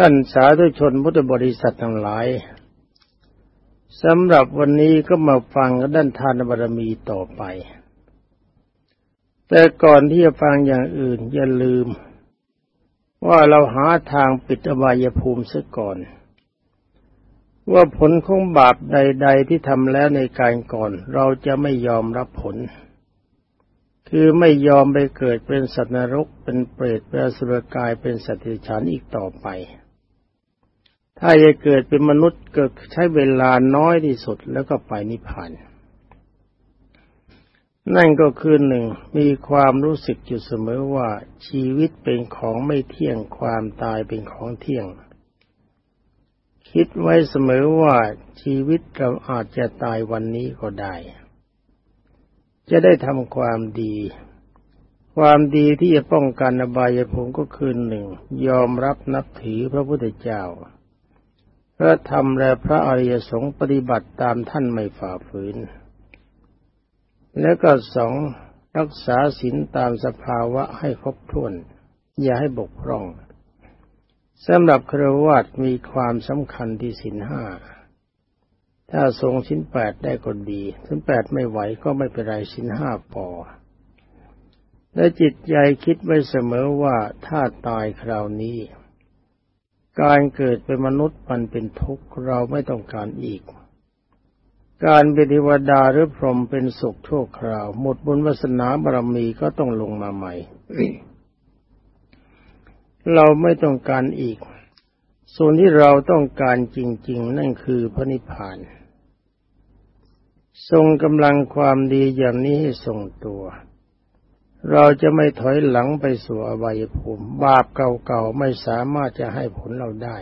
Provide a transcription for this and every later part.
ท่านสาธุชนพุทธบริษัททั้งหลายสำหรับวันนี้ก็มาฟังด้านทานบารมีต่อไป แต่ก่อนที่จะฟังอย่างอื่นอย่าลืม ว่าเราหาทางปิดอบายภูมิซะก่อน ว่าผลของบาปใด ๆ ที่ทำแล้วในการก่อน เราจะไม่ยอมรับผล คือไม่ยอมไปเกิดเป็นสัตว์นรกเป็นเปรตเป็นสุรกายเป็นสัตว์ดิฉันอีกต่อไป ถ้าจะเกิดเป็นมนุษย์ก็ใช้เวลาน้อยที่สุดแล้วก็ไปนิพพานนั่นก็คือหนึ่งมีความรู้สึกอยู่เสมอว่าชีวิตเป็นของไม่เที่ยงความตายเป็นของเที่ยง คิดไว้เสมอว่าชีวิตเราอาจจะตายวันนี้ก็ได้ จะได้ทำความดี ความดีที่จะป้องกันอบายภูมิก็คือหนึ่งยอมรับนับถือพระพุทธเจ้า พระธรรมและพระอริยสงฆ์ปฏิบัติตามท่านไม่ฝ่าฝืน แล้วก็สองรักษาศีลตามสภาวะให้ครบถ้วน อย่าให้บกพร่องสำหรับครวัตมีความสำคัญที่ศีลห้า ถ้าทรงศีลแปดได้ก็ดีศีลแปดไม่ไหวก็ไม่เป็นไรศีลห้าพอและจิตใจคิดไว้เสมอว่าถ้าตายคราวนี้ การเกิดเป็นมนุษย์มันเป็นทุกข์เราไม่ต้องการอีก การเป็นเทวดาหรือพรหมเป็นสุขชั่วคราว หมดบุญวาสนาบารมีก็ต้องลงมาใหม่ เราไม่ต้องการอีก ส่วนที่เราต้องการจริง ๆ นั่นคือพระนิพพาน ทรงกำลังความดีอย่างนี้ให้ทรงตัว เราจะไม่ถอยหลังไปสู่อบายภูมิบาปเก่าๆไม่สามารถจะให้ผลเราได้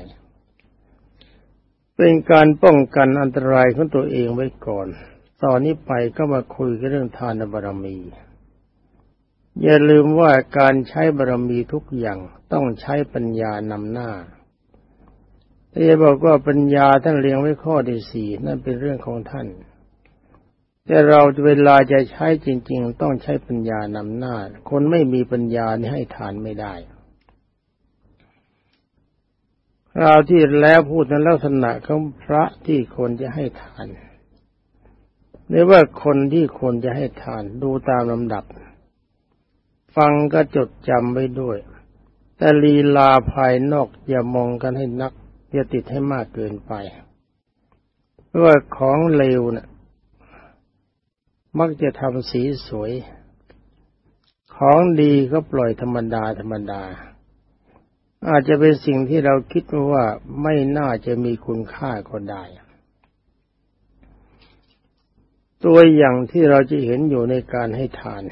เป็นการป้องกันอันตรายของตัวเองไว้ก่อน ตอนนี้ไปก็มาคุยกันเรื่องทานบารมี อย่าลืมว่าการใช้บารมีทุกอย่างต้องใช้ปัญญานำหน้าถ้าจะบอกว่าปัญญาท่านเรียงไว้ข้อที่สี่นั่นเป็นเรื่องของท่าน แต่เราเวลาจะใช้จริง ๆ ต้องใช้ปัญญานำหน้า คนไม่มีปัญญานี่ให้ทานไม่ได้เราที่แล้วพูดในลักษณะของพระที่ควรจะให้ทานหรือว่าคนที่ควรจะให้ทานดูตามลำดับ ฟังก็จดจำไว้ด้วย แต่ลีลาภายนอกอย่ามองกันให้นัก อย่าติดให้มากเกินไปเพราะว่าของเลวเนะ่ย มักจะทำสีสวย ของดีก็ปล่อยธรรมดาธรรมดา อาจจะเป็นสิ่งที่เราคิดว่าไม่น่าจะมีคุณค่าก็ได้ ตัวอย่างที่เราจะเห็นอยู่ในการให้ทาน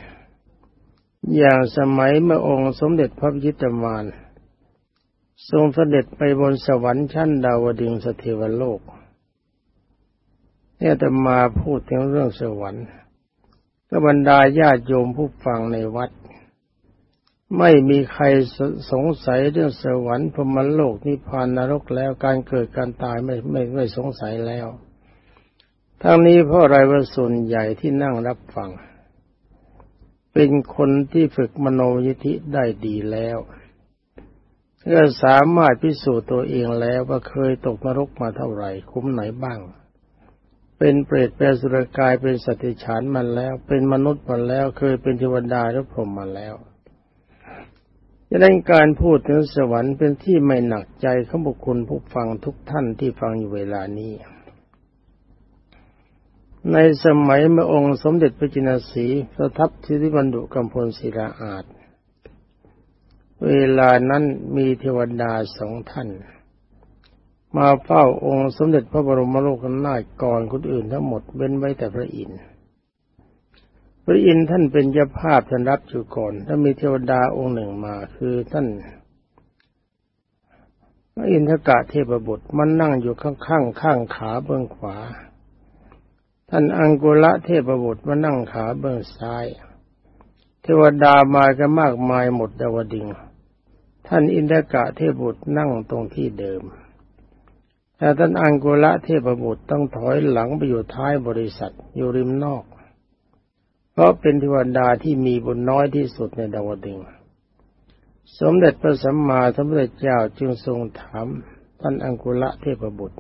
อย่างสมัยเมื่อองค์สมเด็จพระพิตมารทรงเสด็จไปบนสวรรค์ชั้นดาวดึงสเทวโลกเนี่ยแต่มาพูดถึงเรื่องสวรรค์ ก็บรรดาญาติโยมผู้ฟังในวัด ไม่มีใครสงสัยเรื่องสวรรค์พรมโลกนิพพานนรกแล้วการเกิดการตายไม่ไม่ไม่สงสัยแล้วทั้งนี้เพราะอะไรว่าส่วนใหญ่ที่นั่งรับฟัง เป็นคนที่ฝึกมโนยิธิได้ดีแล้วก็สามารถพิสูจน์ตัวเองแล้วว่าเคยตกนรกมาเท่าไหร่ คุ้มไหนบ้าง เป็นเปรตเป็นสุรกายเป็นสัตว์ฉานมาแล้ว เป็นมนุษย์มาแล้ว เคยเป็นเทวดาหรือพรหมมาแล้วดังนั้การพูดถึงสวรรค์เป็นที่ไม่หนักใจของบุคคลผู้ฟังทุกท่านที่ฟังอยู่เวลานี้ ในสมัยเมื่อองค์สมเด็จพระจินสีประทับที่บรรดุกำพลศิลาอาจ เวลานั้นมีเทวดาสองท่าน มาเฝ้าองค์สมเด็จพระบรมโลกนาถก่อนคนอื่นทั้งหมดเว้นไว้แต่พระอินทร์พระอินทร์ท่านเป็นเจ้าภาพท่านรับอยู่ก่อนถ้ามีเทวดาองค์หนึ่งมาคือท่านพระอินทกะเทพบุตรมันนั่งอยู่ข้างข้างข้างขาเบื้องขวา ท่านอังกุละเทพบุตรมานั่งขาเบื้องซ้าย เทวดามากันมากมายหมดดาวดิง ท่านอินทกะเทพบุตรนั่งตรงที่เดิม แต่ท่านอังกุละเทพบุตรต้องถอยหลังไปอยู่ท้ายบริษัทอยู่ริมนอก เพราะเป็นเทวดาที่มีบุญน้อยที่สุดในดาวดึงสมเด็จพระสัมมาสัมพุทธเจ้าจึงทรงถามท่านอังกุละเทพบุตร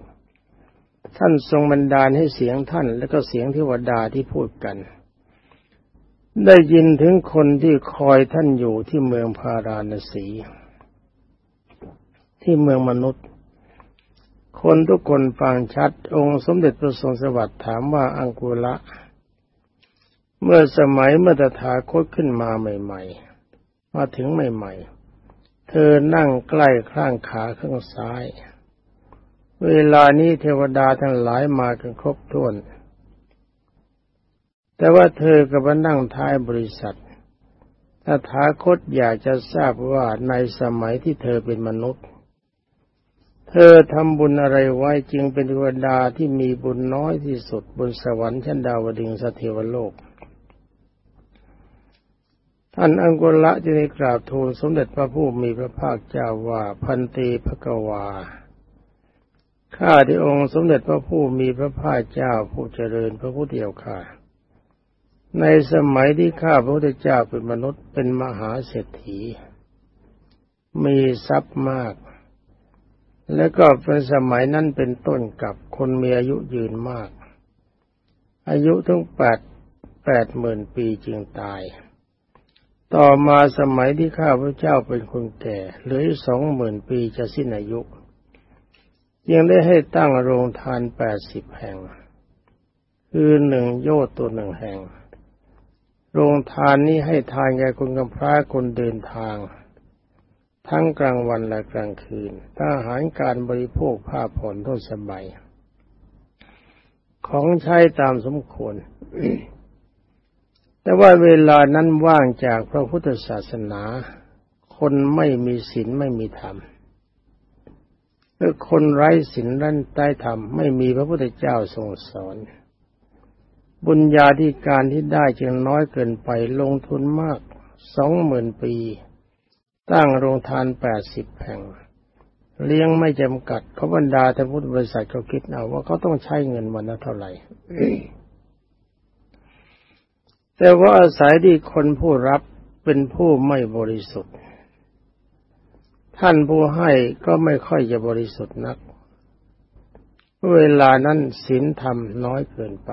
ท่านทรงบันดาลให้เสียงท่านและก็เสียงเทวดาที่พูดกัน ได้ยินถึงคนที่คอยท่านอยู่ที่เมืองพาราณสี ที่เมืองมนุษย์ คนทุกคนฟังชัด องค์สมเด็จพระทรงสวัสดิ์ถามว่าอังกุละ เมื่อสมัยเมื่อตถาคตขึ้นมาใหม่ ๆ มาถึงใหม่ ๆ เธอนั่งใกล้ข้างขาข้างซ้าย เวลานี้เทวดาทั้งหลายมากันครบถ้วน แต่ว่าเธอกับนั่งท้ายบริษัทตถาคตอยากจะทราบว่าในสมัยที่เธอเป็นมนุษย์ เธอทำบุญอะไรไว้จึงเป็นเทวดาที่มีบุญน้อยที่สุดบนสวรรค์ชั้นดาวดึงสเทวโลก ท่านอังกุละจึงได้กราบทูลสมเด็จพระผู้มีพระภาคเจ้าว่าพันตีพระกวาข้าที่องค์สมเด็จพระผู้มีพระภาคเจ้าผู้เจริญพระพุทธเดียวข้าในสมัยที่ข้าพระพุทธเจ้าเป็นมนุษย์เป็นมหาเศรษฐี มีทรัพย์มาก แล้วก็เป็นสมัยนั้นเป็นต้นกับคนมีอายุยืนมาก อายุทั้งแปดแปดหมื่นปีจึงตาย ต่อมาสมัยที่ข้าพระเจ้าเป็นคนแก่เหลือสองหมื่นปีจะสิ้นอายุ ยังได้ให้ตั้งโรงทานแปดสิบแห่ง คือหนึ่งโยชตัวหนึ่งแห่ง โรงทานนี้ให้ทานแก่คนกำพร้าคนเดินทาง ทั้งกลางวันและกลางคืนถ้าอาหารการบริโภคผ้าผ่อนทุนสบาย ของใช้ตามสมควร แต่ว่าเวลานั้นว่างจากพระพุทธศาสนา คนไม่มีศีลไม่มีธรรมเมื่อคนไร้ศีลรั้นใต้ธรรมไม่มีพระพุทธเจ้าทรงสอน บุญญาธิการที่ได้จึงน้อยเกินไปลงทุนมากสองหมื่นปี ตั้งโรงทานแปดสิบแห่ง เลี้ยงไม่จำกัดเขาบรรดาแต่พุทธบริษัทเขาคิดเอาว่าเขาต้องใช้เงินวันละเท่าไหร่แต่ว่าอาศัยที่คนผู้รับเป็นผู้ไม่บริสุทธิ์ ท่านผู้ให้ก็ไม่ค่อยจะบริสุทธิ์นัก เวลานั้นศีลธรรมน้อยเกินไป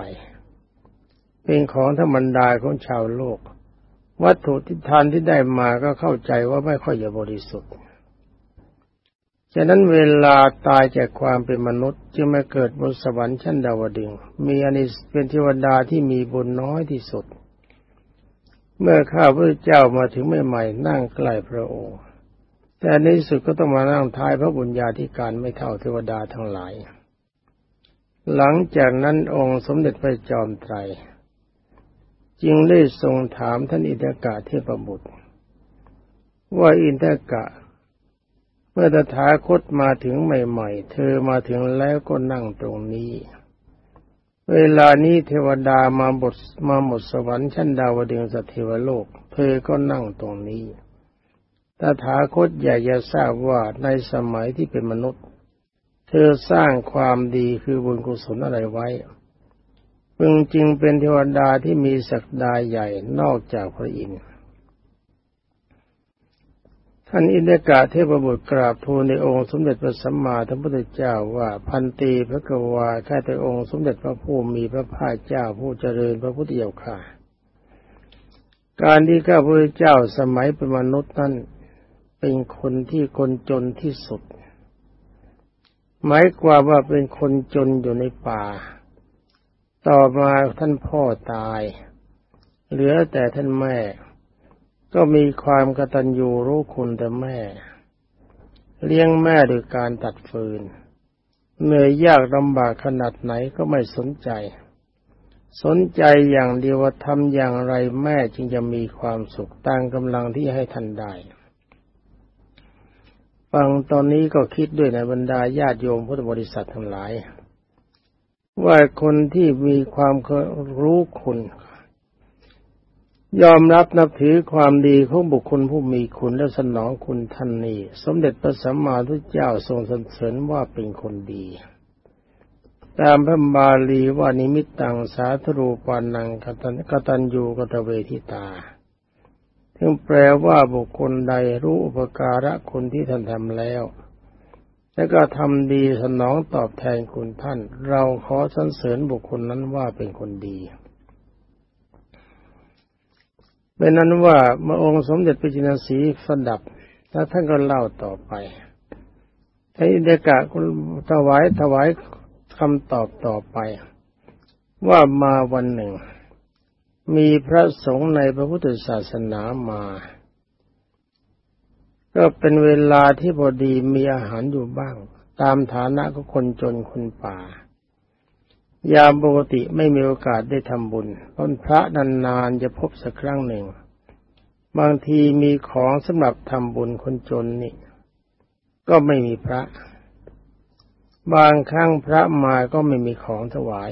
เป็นของธรรมดาของชาวโลก วัตถุที่ทานที่ได้มาก็เข้าใจว่าไม่ค่อยจะบริสุทธิ์ ฉะนั้นเวลาตายจากความเป็นมนุษย์ จึงมาเกิดบนสวรรค์ชั้นดาวดึงมีอนิสเป็นเทวดาที่มีบุญน้อยที่สุด เมื่อข้าพระเจ้ามาถึงใหม่ๆนั่งใกล้พระองค์ แต่ในสุดก็ต้องมานั่งท้ายพระบุญญาธิการไม่เท่าเทวดาทั้งหลาย หลังจากนั้นองค์สมเด็จพระจอมไตร จึงได้ทรงถามท่านอินทกะเทพบุตร ว่าอินทกะ เมื่อตถาคตมาถึงใหม่ ๆ เธอมาถึงแล้วก็นั่งตรงนี้ เวลานี้เทวดามาบทมาหมดสวรรค์ชั้นดาวดึงสเทวโลก เธอก็นั่งตรงนี้ตถาคตอยากจะทราบว่าในสมัยที่เป็นมนุษย์ เธอสร้างความดีคือบุญกุศลอะไรไว้ พึงจึงเป็นเทวดาที่มีศักดาใหญ่นอกจากพระอินทร์ท่านอินทกะเทพบุตรกราบทูลในองค์สมเด็จพระสัมมาสัมพุทธเจ้าว่าพันตีพระกวาข้าแต่องค์สมเด็จพระผู้มีพระภาคเจ้าผู้เจริญพระพุทธเจ้าค่ะ การที่ข้าพระเจ้าสมัยเป็นมนุษย์นั้นเป็นคนที่คนจนที่สุด หมายความว่าเป็นคนจนอยู่ในป่า ต่อมาท่านพ่อตาย เหลือแต่ท่านแม่ ก็มีความกตัญญูรู้คุณแต่แม่ เลี้ยงแม่โดยการตัดฟืน เหนื่อยยากลำบากขนาดไหนก็ไม่สนใจ สนใจอย่างเดียวว่าทำอย่างไรแม่จึงจะมีความสุขตามกำลังที่ให้ท่านได้ฟังตอนนี้ก็คิดด้วยในบรรดาญาติโยมพุทธบริษัททั้งหลาย ว่าคนที่มีความรู้คุณ ยอมรับนับถือความดีของบุคคลผู้มีคุณและสนองคุณท่านนี้ สมเด็จพระสัมมาทุตเจ้าทรงสรรเสริญว่าเป็นคนดี ตามพระบาลีว่านิมิตตังสาธรูปานังกตันกตัญญูกตเวทิตาซึ่งแปลว่าบุคคลใดรู้อุปการะคุณที่ท่านทำแล้ว แล้วก็ทำดีสนองตอบแทนคุณท่าน เราขอสรรเสริญบุคคลนั้นว่าเป็นคนดีเป็นนั้นว่าเมื่อองค์สมเด็จพระจินสีสดับแล้วท่านก็เล่าต่อไปให้เดกะถวายถวายคำตอบต่อไป ว่ามาวันหนึ่ง มีพระสงฆ์ในพระพุทธศาสนามา ก็เป็นเวลาที่พอดีมีอาหารอยู่บ้าง ตามฐานะก็คนจนคนป่า ยามปกติไม่มีโอกาสได้ทำบุญเพระพระนานๆจะพบสักครั้งหนึ่ง บางทีมีของสำหรับทำบุญคนจนนี่ ก็ไม่มีพระ บางครั้งพระมาก็ไม่มีของถวาย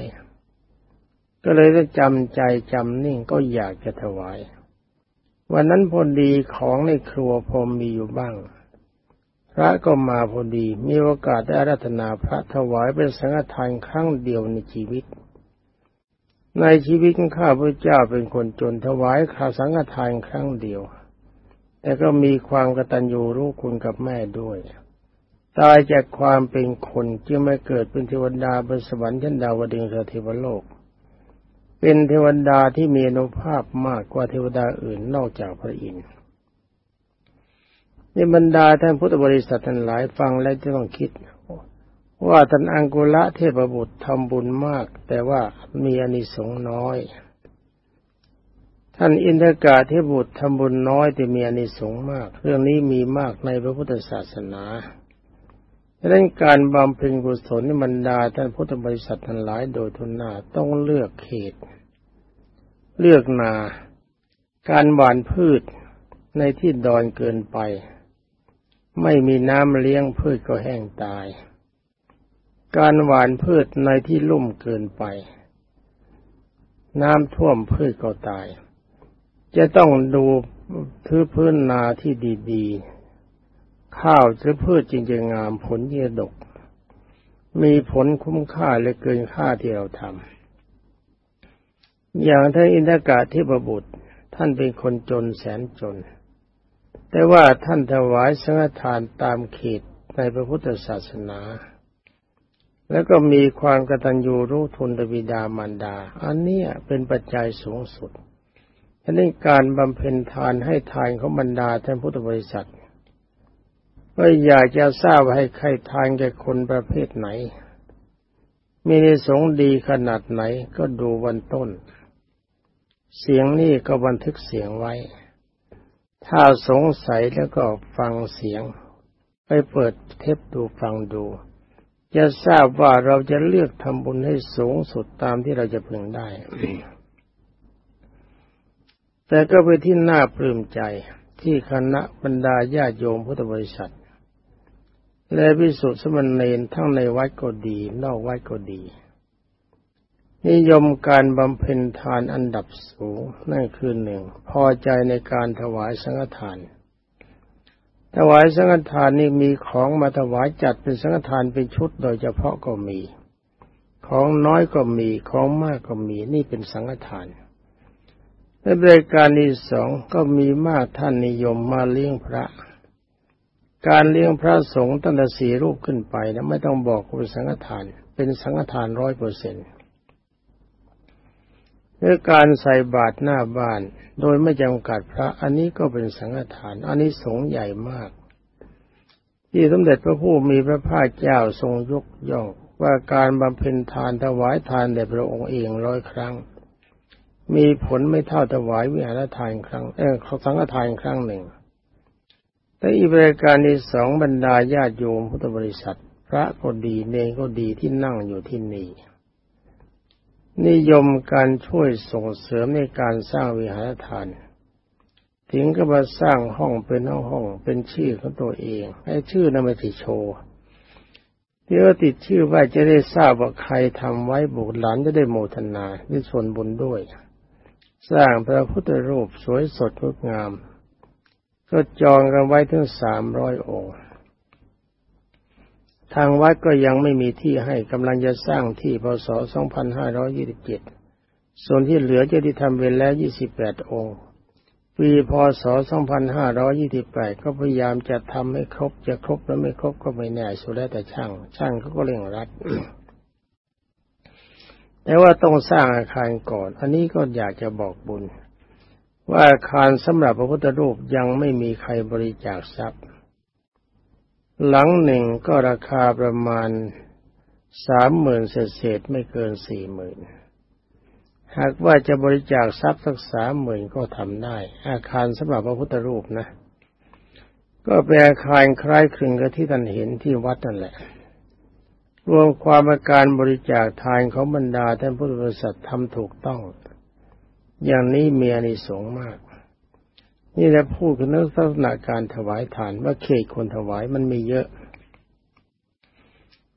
ก็เลยได้จำใจจำนิ่งก็อยากจะถวาย วันนั้นพอดีของในครัวพอมีอยู่บ้าง พระก็มาพอดีมีโอกาสได้อารัธนาพระถวายเป็นสังฆทานครั้งเดียวในชีวิต ในชีวิตข้าพเจ้าเป็นคนจนถวายข้าสังฆทานครั้งเดียว แต่ก็มีความกตัญญูรู้คุณกับแม่ด้วยตายจากความเป็นคนจึงไม่เกิดเป็นเทวดาบนสวรรค์ชั้นดาวดึงสเทวโลก เป็นเทวดาที่มีอนุภาพมากกว่าเทวดาอื่นนอกจากพระอินทร์ในบรรดาท่านพุทธบริษัททั้งหลายฟังแล้วจะต้องคิด ว่าท่านอังกุละเทพบุตรทำบุญมาก แต่ว่ามีอนิสงส์น้อย ท่านอินทกาเทพบุตรทำบุญน้อยแต่มีอนิสงส์มาก เรื่องนี้มีมากในพระพุทธศาสนาดังนั้นการบำเพ็ญกุศลในบรรดาท่านพุทธบริษัททั้งหลายโดยทุนหน้าต้องเลือกเขต เลือกนา การหว่านพืชในที่ดอนเกินไป ไม่มีน้ำเลี้ยงพืชก็แห้งตาย การหว่านพืชในที่ลุ่มเกินไป น้ำท่วมพืชก็ตาย จะต้องดูทือพื้นนาที่ดีๆ ข้าวหรือพืชจริงจะงามผลเยดก มีผลคุ้มค่าและเกินค่าที่เราทำ อย่างท่านอินทกาที่ประบุตร ท่านเป็นคนจนแสนจน แต่ว่าท่านถวายสังฆทานตามเขตในพระพุทธศาสนา แล้วก็มีความกตัญญูรู้ทุนบิดามารดา อันนี้เป็นปัจจัยสูงสุดอันนี้การบำเพ็ญทานให้ทานของบรรดาท่านพุทธบริษัทก็อยากจะทราบให้ใครทานแก่คนประเภทไหน มีในสงดีขนาดไหนก็ดูวันต้น เสียงนี่ก็บันทึกเสียงไว้ ถ้าสงสัยแล้วก็ฟังเสียง ไปเปิดเทปดูฟังดู จะทราบว่าเราจะเลือกทำบุญให้สูงสุดตามที่เราจะพึงได้ แต่ก็ไปที่น่าปลื้มใจที่คณะบรรดาญาโยมพุทธบริษัท และพิสุทธิสมณเณรทั้งในวัดก็ดี นอกวัดก็ดี นิยมการบำเพ็ญทานอันดับสูงนั่นคือหนึ่ง พอใจในการถวายสังฆทาน ถวายสังฆทานนี่มีของมาถวายจัดเป็นสังฆทานเป็นชุดโดยเฉพาะก็มี ของน้อยก็มีของมากก็มีนี่เป็นสังฆทานในบริการที่สองก็มีมากท่านนิยมมาเลี้ยงพระ การเลี้ยงพระสงฆ์ตั้งแต่สี่รูปขึ้นไปนะไม่ต้องบอกว่าเป็นสังฆทาน เป็นสังฆทานร้อยเปอร์เซ็นต์ เรื่อการใส่บาตรหน้าบ้าน โดยไม่จำกัดพระ อันนี้ก็เป็นสังฆทาน อันนี้สงใหญ่มาก ที่สมเด็จพระผู้มีพระภาคเจ้าทรงยกย่องว่าการบำเพ็ญทานถวายทานแด่พระองค์เองร้อยครั้ง มีผลไม่เท่าถวายวิหารทานครั้งเออสังฆทานครั้งหนึ่งแต่อีกรายการที่สองบรรดาญาติโยมพุทธบริษัท พระก็ดีเนรก็ดีที่นั่งอยู่ที่นี่ นิยมการช่วยส่งเสริมในการสร้างวิหารทาน ถึงก็มาสร้างห้องเป็นห้องห้องเป็นชื่อของตัวเองไอ้ชื่อนั้นไม่ติโชว์ที่ว่าติดชื่อว่าจะได้ทราบว่าใครทำไว้บุตรหลานจะได้โมทนาด้วยส่วนบุญด้วย สร้างพระพุทธรูปสวยสดงดงาม ก็จองกันไว้ถึงสามร้อยองค์ ทางวัดก็ยังไม่มีที่ให้กำลังจะสร้างที่พศ 2527 ส่วนที่เหลือจะที่ทำเวรแล้ว 28 องค์ ปีพศ 2528 ก็พยายามจะทำให้ครบ จะครบแล้วไม่ครบก็ไม่แน่สุดแล้วแต่ช่าง ช่างเขาก็เร่งรัด แต่ว่าต้องสร้างอาคารก่อน อันนี้ก็อยากจะบอกบุญ ว่าอาคารสำหรับพระพุทธรูปยังไม่มีใครบริจาคทรัพย์ หลังหนึ่งก็ราคาประมาณสามหมื่นเศษเศษไม่เกินสี่หมื่นหากว่าจะบริจาคทรัพย์สักสามหมื่นก็ทำได้ อาคารสำหรับพระพุทธรูปนะ ก็เป็นอาคารคล้ายคลึงกับที่ท่านเห็นที่วัดนั่นแหละ รวมความอาการบริจาคทานของบรรดาท่านพุทธบริษัททำถูกต้อง อย่างนี้มีอานิสงส์มาก นี่แหละพูดถึงลักษณะการถวายทานว่าเขตคนถวายมันมีเยอะ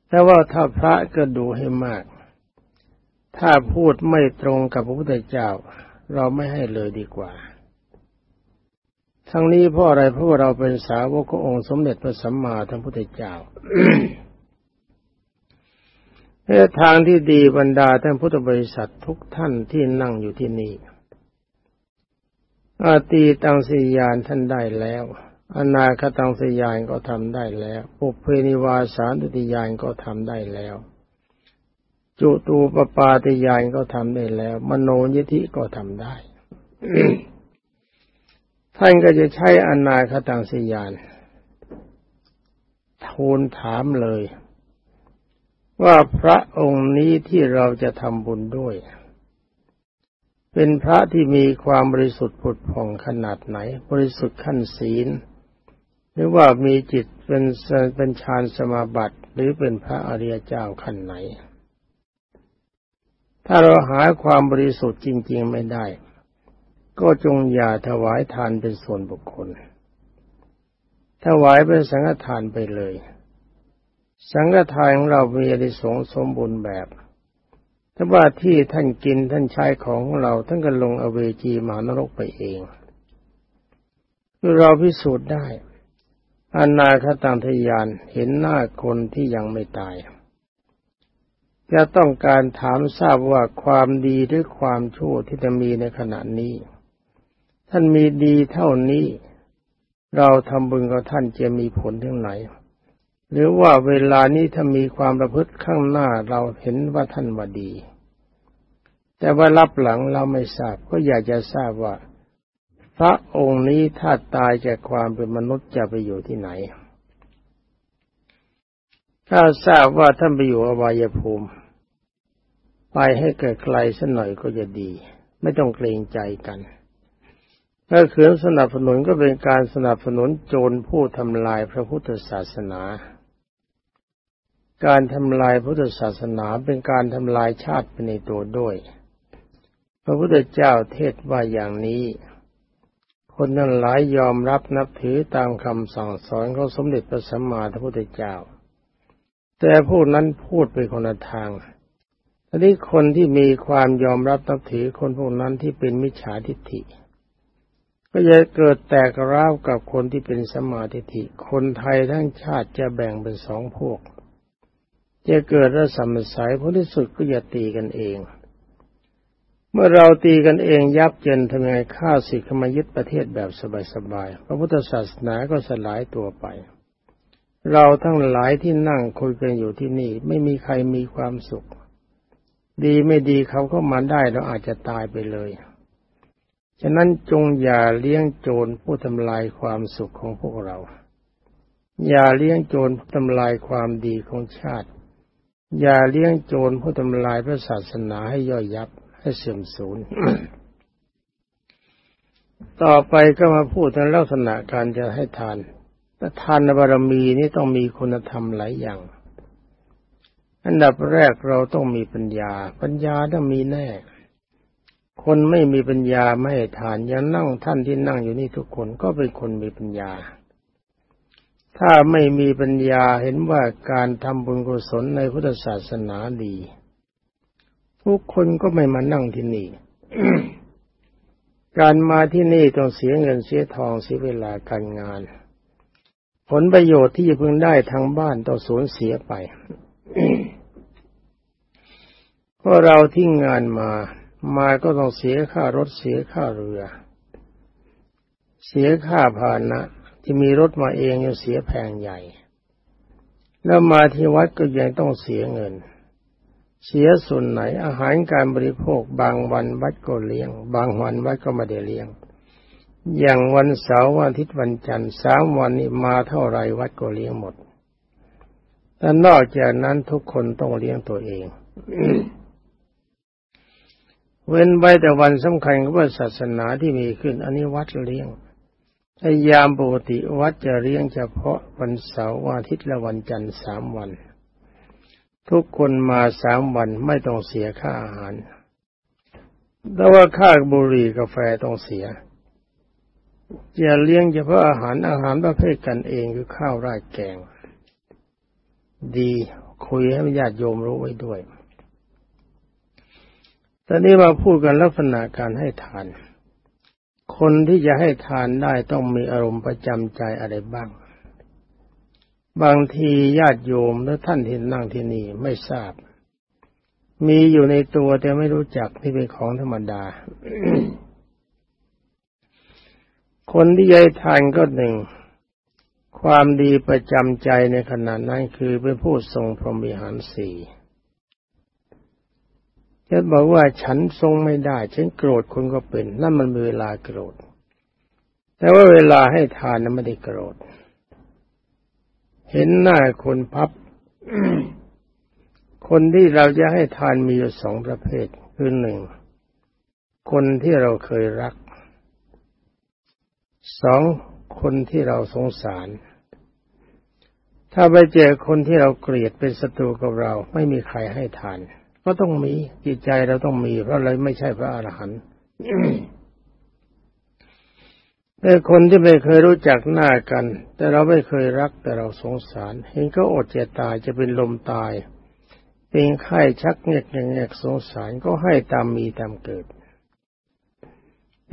แต่ว่าถ้าพระก็ดูให้มาก ถ้าพูดไม่ตรงกับพระพุทธเจ้า เราไม่ให้เลยดีกว่า ทั้งนี้เพราะอะไรเพราะเราเป็นสาวกขององค์สมเด็จพระสัมมาสัมพุทธเจ้าเพื่อทางที่ดีบรรดาท่านพุทธบริษัททุกท่านที่นั่งอยู่ที่นี่ อาตีตังสียานท่านได้แล้ว อนาคตังสียานก็ทำได้แล้วปุเพนิวาสานุติยานก็ทำได้แล้ว จุตูปปาติยานก็ทำได้แล้ว มโนยิธิก็ทำได้ ท่านก็จะใช้อนาคตังสยานทูลถามเลย ว่าพระองค์นี้ที่เราจะทำบุญด้วย เป็นพระที่มีความบริสุทธิ์ผุดผ่องขนาดไหน บริสุทธิ์ขั้นศีล หรือว่ามีจิตเป็นเป็นฌานสมาบัติหรือเป็นพระอริยเจ้าขั้นไหน ถ้าเราหาความบริสุทธิ์จริง ๆ ไม่ได้ ก็จงอย่าถวายทานเป็นส่วนบุคคล ถวายเป็นสังฆทานไปเลย สังฆทานของเรามีอริสงสมบูรณ์แบบ ถ้าว่าที่ท่านกินท่านใช้ของเราท่านก็ลงอเวจีมานรกไปเองเราพิสูจน์ได้อนาคตังทยานเห็นหน้าคนที่ยังไม่ตาย จะต้องการถามทราบว่าความดีหรือความชั่วที่จะมีในขณะนี้ ท่านมีดีเท่านี้ เราทำบุญกับท่านจะมีผลที่ไหน หรือว่าเวลานี้ถ้ามีความประพฤติข้างหน้าเราเห็นว่าท่านว่าดี แต่ว่ารับหลังเราไม่ทราบก็อยากจะทราบว่า พระองค์นี้ถ้าตายจากความเป็นมนุษย์จะไปอยู่ที่ไหน ถ้าทราบว่าท่านไปอยู่อบายภูมิ ไปให้เกิดไกลสักหน่อยก็จะดี ไม่ต้องเกรงใจกันถ้าเขือนสนับสนุนก็เป็นการสนับสนุนโจรผู้ทำลายพระพุทธศาสนา การทำลายพุทธศาสนาเป็นการทำลายชาติไปในตัวด้วย พระพุทธเจ้าเทศว่าอย่างนี้ คนนั้นหลายยอมรับนับถือตามคำสั่งสอนของสมเด็จพระสัมมาสัมพุทธเจ้า แต่ผู้นั้นพูดไปคนละทางทีนี้คนที่มีความยอมรับนับถือคนพวกนั้นที่เป็นมิจฉาทิฏฐิ ก็จะเกิดแตกร้าวกับคนที่เป็นสมาธิฐิคนไทยทั้งชาติจะแบ่งเป็นสองพวก จะเกิดระสัมสายผลที่สุดก็จะตีกันเอง เมื่อเราตีกันเองยับเยินทำไงข้าศึกขมายึดประเทศแบบสบายๆพระพุทธศาสนาก็สลายตัวไป เราทั้งหลายที่นั่งคุยกันอยู่ที่นี่ ไม่มีใครมีความสุข ดีไม่ดีเขาก็มาได้เราอาจจะตายไปเลยฉะนั้นจงอย่าเลี้ยงโจรผู้ทำลายความสุขของพวกเรา อย่าเลี้ยงโจรผู้ทำลายความดีของชาติ อย่าเลี้ยงโจรผู้ทำลายพระศาสนาให้ย่อยยับให้เสื่อมสูญ ต่อไปก็มาพูดถึงลักษณะการจะให้ทานทานบารมีนี่ต้องมีคุณธรรมหลายอย่าง อันดับแรกเราต้องมีปัญญา ปัญญาต้องมีแน่ คนไม่มีปัญญาไม่ทานยังนั่งท่านที่นั่งอยู่นี่ทุกคนก็เป็นคนมีปัญญา ถ้าไม่มีปัญญาเห็นว่าการทำบุญกุศลในพุทธศาสนาดี ทุกคนก็ไม่มานั่งที่นี่ การมาที่นี่ต้องเสียเงินเสียทองเสียเวลาการงาน ผลประโยชน์ที่จะพึงได้ทางบ้านต้องสูญเสียไปเพราะเราทิ้งงานมา มาก็ต้องเสียค่ารถเสียค่าเรือ เสียค่าพาหนะ ที่มีรถมาเองยังเสียแพงใหญ่ แล้วมาที่วัดก็ยังต้องเสียเงิน เสียส่วนไหนอาหารการบริโภคบางวันวัดก็เลี้ยง บางวันวัดก็ไม่ได้เลี้ยง อย่างวันเสาร์วันอาทิตย์วันจันทร์สามวันนี้มาเท่าไรวัดก็เลี้ยงหมดแต่นอกจากนั้นทุกคนต้องเลี้ยงตัวเองเว้นไว้แต่วันสำคัญของศาสนาที่มีขึ้น อันนี้วัดเลี้ยง ถ้ายามปกติวัดจะเลี้ยงเฉพาะวันเสาร์วันอาทิตย์และวันจันทร์สามวัน ทุกคนมาสามวันไม่ต้องเสียค่าอาหารแต่ว่าค่าบุหรี่กาแฟต้องเสียจะเลี้ยงเฉพาะอาหารอาหารประเภทกันเองคือข้าวราดแกง ดีคุยให้ญาติโยมรู้ไว้ด้วย ตอนนี้มาพูดกันลักษณะการให้ทาน คนที่จะให้ทานได้ต้องมีอารมณ์ประจำใจอะไรบ้าง บางทีญาติโยมและท่านที่นั่งที่นี่ไม่ทราบ มีอยู่ในตัวแต่ไม่รู้จักที่เป็นของธรรมดา คนที่ให้ทานก็หนึ่ง ความดีประจำใจในขณะนั้นคือเป็นผู้ทรงพรหมิหารสี่ จะบอกว่าฉันทรงไม่ได้ ฉันโกรธคนก็เป็น นั่นมันมีเวลาโกรธ แต่ว่าเวลาให้ทานนั้นไม่ได้โกรธ เห็นหน้าคนพับ คนที่เราจะให้ทานมีอยู่สองประเภท คือหนึ่ง คนที่เราเคยรัก สอง คนที่เราสงสาร ถ้าไปเจอคนที่เราเกลียดเป็นศัตรูกับเรา ไม่มีใครให้ทาน ก็ต้องมีจิตใจเราต้องมี เพราะเราไม่ใช่พระอรหันต์แต่คนที่ไม่เคยรู้จักหน้ากัน แต่เราไม่เคยรักแต่เราสงสาร เห็นก็อดจะตายจะเป็นลมตาย เป็นไข้ชักเงียกเงียกสงสารก็ให้ตามมีตามเกิด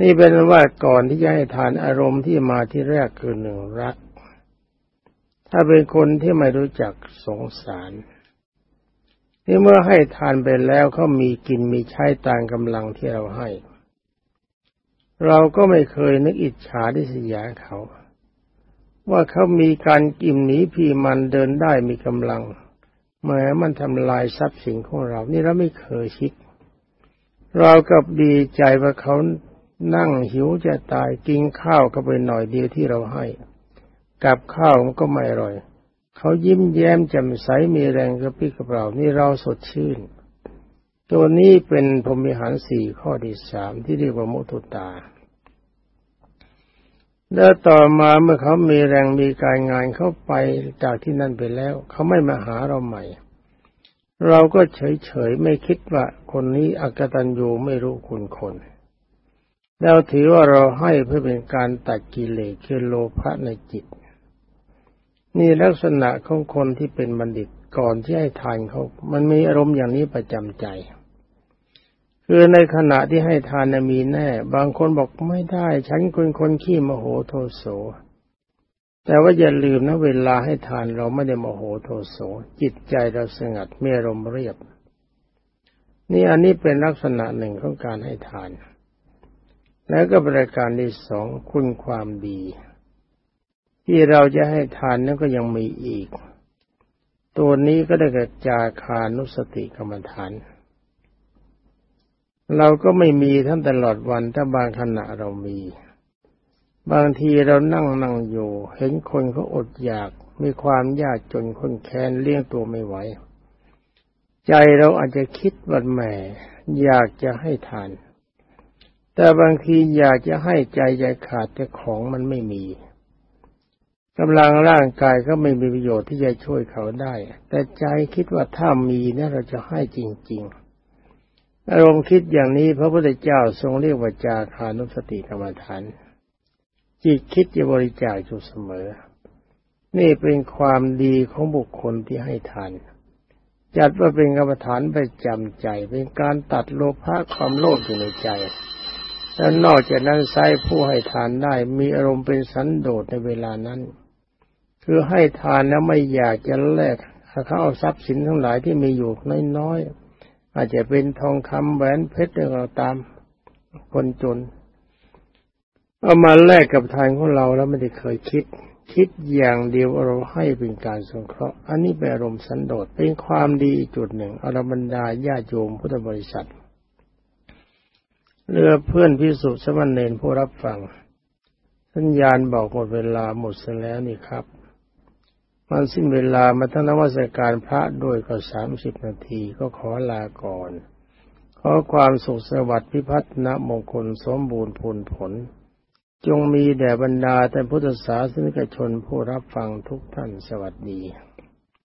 นี่เป็นว่าก่อนที่จะให้ทานอารมณ์ที่มาที่แรกคือหนึ่งรัก ถ้าเป็นคนที่ไม่รู้จักสงสาร ที่เมื่อให้ทานไปแล้วเขามีกินมีใช้ตามกำลังที่เราให้ เราก็ไม่เคยนึกอิจฉาดิสยาเขา ว่าเขามีการกินหนีพี่มันเดินได้มีกำลังแม้มันทำลายทรัพย์สินของเรา นี่เราไม่เคยคิด เรากับดีใจว่าเขานั่งหิวจะตายกินข้าวก็ไปหน่อยเดียวที่เราให้ กับข้าวมันก็ไม่อร่อย เขายิ้มแย้มแจ่มใสมีแรงกระปี้กระเป๋านี่เราสดชื่น ตัวนี้เป็นพรมิหารสี่ข้อที่สามที่เรียกว่ามุตุตา แล้วต่อมาเมื่อเขามีแรงมีการงานเข้าไปจากที่นั่นไปแล้ว เขาไม่มาหาเราใหม่ เราก็เฉยๆไม่คิดว่าคนนี้อักตันยูไม่รู้คุณคนแล้วถือว่าเราให้เพื่อเป็นการตัดกิเลสคือโลภะในจิต นี่ลักษณะของคนที่เป็นบัณฑิตก่อนที่ให้ทานเขา มันมีอารมณ์อย่างนี้ประจำใจ คือในขณะที่ให้ทานมีแน่ บางคนบอกไม่ได้ ฉันคนคนขี้โมโหโทโส แต่ว่าอย่าลืมนะเวลาให้ทานเราไม่ได้โมโหโทโส จิตใจเราสงัดเมีอารมณ์เรียบ นี่อันนี้เป็นลักษณะหนึ่งของการให้ทาน แล้วก็บริการที่สองคุณความดี ที่เราจะให้ทานนั้นก็ยังมีอีก ตัวนี้ก็ได้แก่จาคานุสติกรรมฐาน เราก็ไม่มีทั้งตลอดวันแต่บางขณะเรามี บางทีเรานั่งนั่งอยู่ เห็นคนเขาอดอยากมีความยากจนคนแค้นเลี้ยงตัวไม่ไหว ใจเราอาจจะคิดว่าแหมอยากจะให้ทาน แต่บางทีอยากจะให้ใจใจขาดแต่ของมันไม่มี กำลังร่างกายก็ไม่มีประโยชน์ที่จะช่วยเขาได้ แต่ใจคิดว่าถ้ามีนี่เราจะให้จริง ๆ อารมณ์คิดอย่างนี้พระพุทธเจ้าทรงเรียกว่าจาคานุสติกรรมฐานจิตคิดจะบริจาคอยู่เสมอ นี่เป็นความดีของบุคคลที่ให้ทานจัดว่าเป็นกรรมฐานไปจำใจ เป็นการตัดโลภะความโลภอยู่ในใจและนอกจากนั้นไซผู้ให้ทานได้ มีอารมณ์เป็นสันโดษในเวลานั้น คือให้ทานแล้วไม่อยากจะแลกเขาเอาทรัพย์สินทั้งหลายที่มีอยู่น้อยๆอาจจะเป็นทองคำแหวนเพชรอะไรตามคนจน เอามาแลกกับทานของเราแล้วไม่ได้เคยคิด คิดอย่างเดียวเราให้เป็นการสงเคราะห์ อันนี้เป็นอารมณ์สันโดษเป็นความดีจุดหนึ่งอรบรรดาญาโยมพุทธบริษัทเรือเพื่อนพิสุสมณเณรผู้รับฟังสัญญาณบอกหมดเวลาหมดเสียแล้วนี่ครับ มันสิ้นเวลามาทั้งนวัตการพระด้วยก็สามสิบนาทีก็ขอลาก่อน ขอความสุขสวัสดิ์พิพัฒนมงคลสมบูรณ์ผลผล จงมีแด่บรรดาแต่พุทธศาสนิกชนผู้รับฟังทุกท่านสวัสดี